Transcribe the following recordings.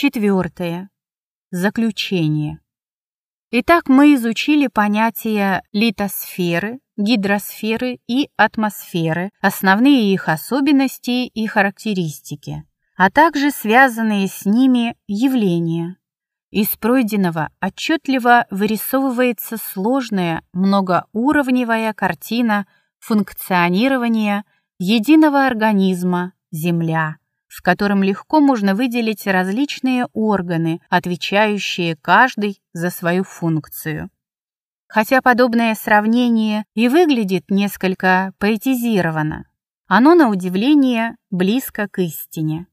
Четвертое. Заключение. Итак, мы изучили понятия литосферы, гидросферы и атмосферы, основные их особенности и характеристики, а также связанные с ними явления. Из пройденного отчетливо вырисовывается сложная многоуровневая картина функционирования единого организма Земля – в котором легко можно выделить различные органы, отвечающие каждый за свою функцию. Хотя подобное сравнение и выглядит несколько поэтизированно, оно, на удивление, близко к истине.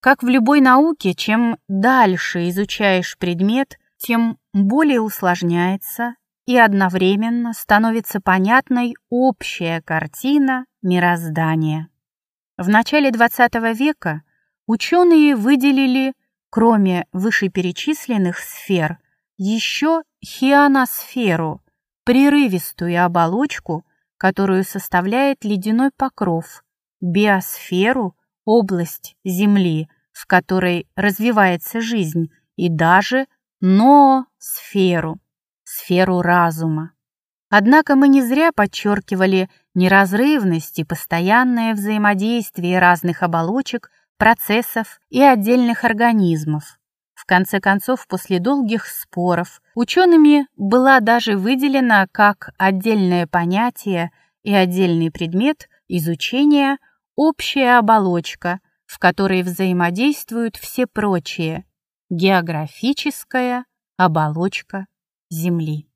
Как в любой науке, чем дальше изучаешь предмет, тем более усложняется и одновременно становится понятной общая картина мироздания. В начале XX века ученые выделили, кроме вышеперечисленных сфер, еще хионосферу, прерывистую оболочку, которую составляет ледяной покров, биосферу, область Земли, в которой развивается жизнь, и даже ноосферу, сферу разума. Однако мы не зря подчеркивали неразрывность и постоянное взаимодействие разных оболочек, процессов и отдельных организмов. В конце концов, после долгих споров, учеными была даже выделена как отдельное понятие и отдельный предмет изучения общая оболочка, в которой взаимодействуют все прочие, географическая оболочка Земли.